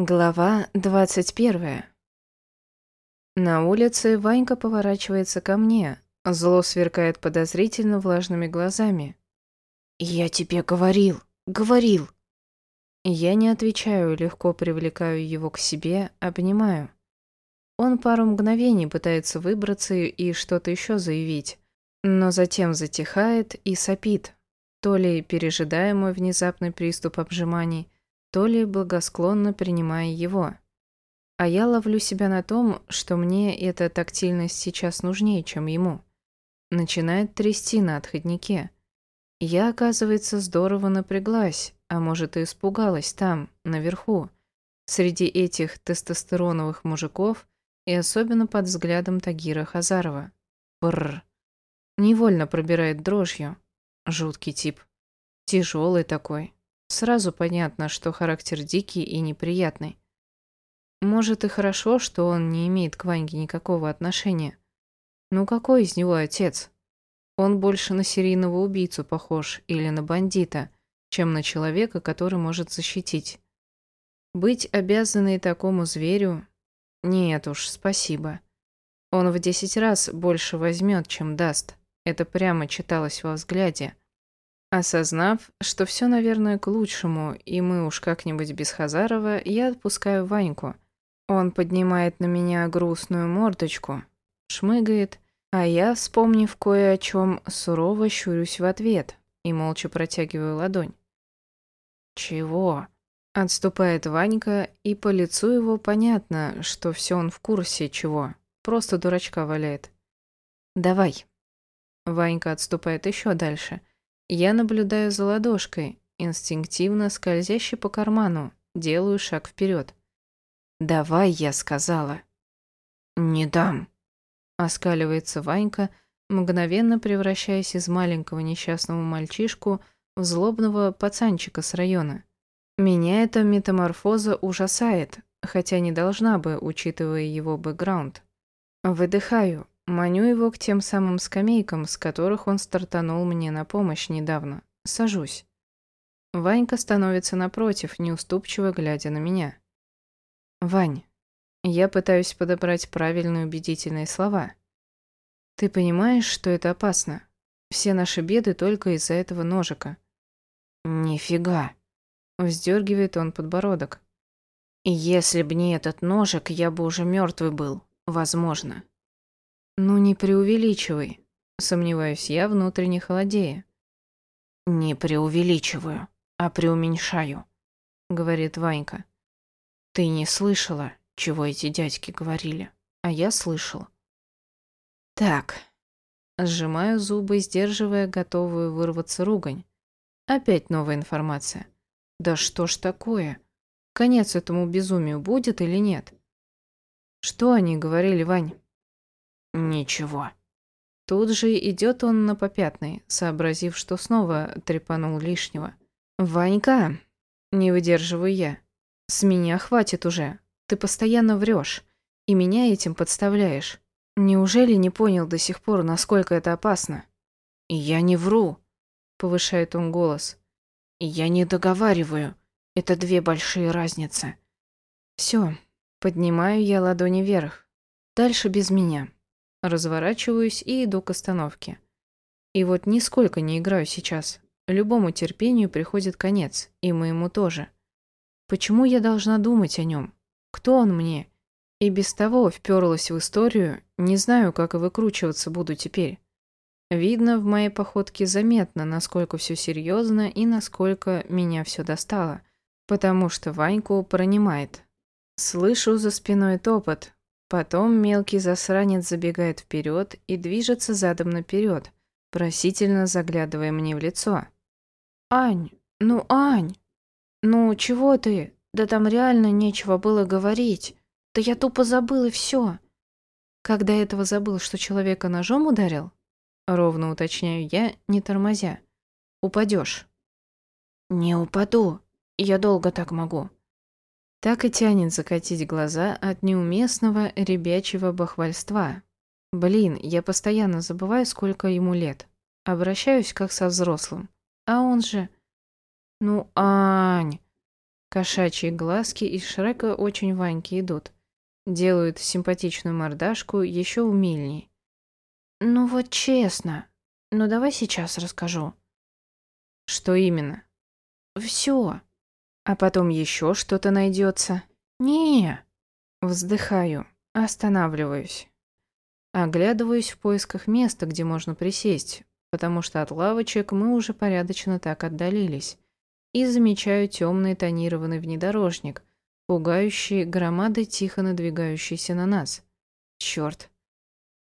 Глава двадцать первая. На улице Ванька поворачивается ко мне, зло сверкает подозрительно влажными глазами. «Я тебе говорил, говорил!» Я не отвечаю, легко привлекаю его к себе, обнимаю. Он пару мгновений пытается выбраться и что-то еще заявить, но затем затихает и сопит, то ли пережидая мой внезапный приступ обжиманий, то ли благосклонно принимая его. А я ловлю себя на том, что мне эта тактильность сейчас нужнее, чем ему. Начинает трясти на отходнике. Я, оказывается, здорово напряглась, а может и испугалась там, наверху, среди этих тестостероновых мужиков и особенно под взглядом Тагира Хазарова. Бррр. Невольно пробирает дрожью. Жуткий тип. Тяжелый такой. Сразу понятно, что характер дикий и неприятный. Может и хорошо, что он не имеет к Ваньке никакого отношения. Ну какой из него отец? Он больше на серийного убийцу похож или на бандита, чем на человека, который может защитить. Быть обязанной такому зверю? Нет уж, спасибо. Он в десять раз больше возьмет, чем даст. Это прямо читалось во взгляде. Осознав, что все, наверное, к лучшему, и мы уж как-нибудь без Хазарова, я отпускаю Ваньку. Он поднимает на меня грустную мордочку, шмыгает, а я, вспомнив кое о чем, сурово щурюсь в ответ и молча протягиваю ладонь. «Чего?» Отступает Ванька, и по лицу его понятно, что все он в курсе чего, просто дурачка валяет. «Давай». Ванька отступает еще дальше – я наблюдаю за ладошкой, инстинктивно скользящей по карману, делаю шаг вперед. «Давай», я сказала. «Не дам», — оскаливается Ванька, мгновенно превращаясь из маленького несчастного мальчишку в злобного пацанчика с района. Меня эта метаморфоза ужасает, хотя не должна бы, учитывая его бэкграунд. Выдыхаю, Маню его к тем самым скамейкам, с которых он стартанул мне на помощь недавно. Сажусь. Ванька становится напротив, неуступчиво глядя на меня. «Вань, я пытаюсь подобрать правильные убедительные слова. Ты понимаешь, что это опасно? Все наши беды только из-за этого ножика». «Нифига!» — вздергивает он подбородок. «Если б не этот ножик, я бы уже мертвый был, возможно». «Ну не преувеличивай», — сомневаюсь я, внутренне холодея. «Не преувеличиваю, а преуменьшаю», — говорит Ванька. «Ты не слышала, чего эти дядьки говорили, а я слышал». «Так», — сжимаю зубы, сдерживая готовую вырваться ругань. Опять новая информация. «Да что ж такое? Конец этому безумию будет или нет?» «Что они говорили, Вань?» Ничего. Тут же идет он на попятный, сообразив, что снова трепанул лишнего. «Ванька!» Не выдерживаю я. «С меня хватит уже. Ты постоянно врешь. И меня этим подставляешь. Неужели не понял до сих пор, насколько это опасно?» «Я не вру», — повышает он голос. «Я не договариваю. Это две большие разницы». «Все. Поднимаю я ладони вверх. Дальше без меня». Разворачиваюсь и иду к остановке. И вот нисколько не играю сейчас. Любому терпению приходит конец, и моему тоже. Почему я должна думать о нем? Кто он мне? И без того вперлась в историю, не знаю, как и выкручиваться буду теперь. Видно, в моей походке заметно, насколько все серьезно и насколько меня все достало, потому что Ваньку пронимает. Слышу за спиной топот, Потом мелкий засранец забегает вперед и движется задом наперед, просительно заглядывая мне в лицо. «Ань, ну, Ань! Ну, чего ты? Да там реально нечего было говорить. Да я тупо забыл и все. Когда этого забыл, что человека ножом ударил? Ровно уточняю я, не тормозя. Упадешь. Не упаду. Я долго так могу. Так и тянет закатить глаза от неуместного ребячьего бахвальства. Блин, я постоянно забываю, сколько ему лет. Обращаюсь как со взрослым. А он же... Ну, Ань... Кошачьи глазки из Шрека очень Ваньке идут. Делают симпатичную мордашку еще умильней. «Ну вот честно. Ну давай сейчас расскажу». «Что именно?» «Все. А потом еще что-то найдется». «Не». Вздыхаю, останавливаюсь. Оглядываюсь в поисках места, где можно присесть, потому что от лавочек мы уже порядочно так отдалились, и замечаю темный тонированный внедорожник, пугающий громадой тихо надвигающийся на нас. Черт.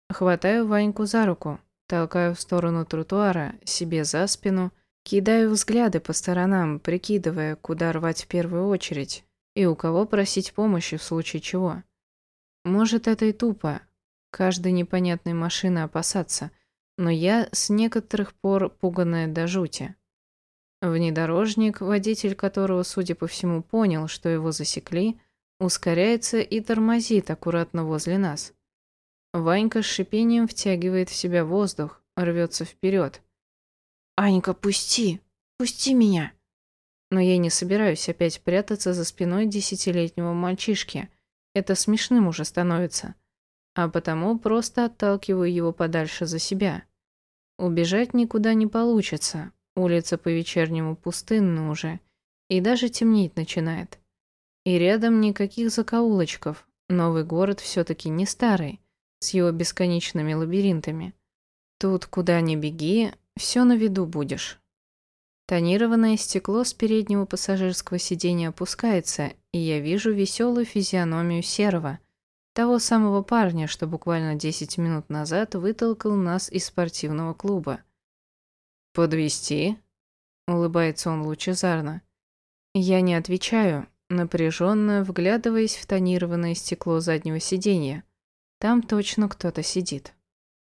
Хватаю Ваньку за руку, толкаю в сторону тротуара, себе за спину, кидаю взгляды по сторонам, прикидывая, куда рвать в первую очередь и у кого просить помощи в случае чего. Может, это и тупо, каждой непонятной машины опасаться – но я с некоторых пор пуганная до жути. Внедорожник, водитель которого, судя по всему, понял, что его засекли, ускоряется и тормозит аккуратно возле нас. Ванька с шипением втягивает в себя воздух, рвется вперед. «Анька, пусти! Пусти меня!» Но я не собираюсь опять прятаться за спиной десятилетнего мальчишки. Это смешным уже становится а потому просто отталкиваю его подальше за себя. Убежать никуда не получится, улица по-вечернему пустынна уже, и даже темнеть начинает. И рядом никаких закоулочков, новый город все-таки не старый, с его бесконечными лабиринтами. Тут куда ни беги, все на виду будешь. Тонированное стекло с переднего пассажирского сиденья опускается, и я вижу веселую физиономию Серого, того самого парня, что буквально 10 минут назад вытолкал нас из спортивного клуба. «Подвести? улыбается он лучезарно. Я не отвечаю, напряженно вглядываясь в тонированное стекло заднего сиденья. Там точно кто-то сидит.